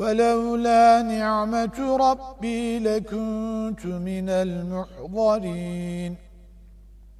ولولا نعمة ربي لكنت من المحضرين.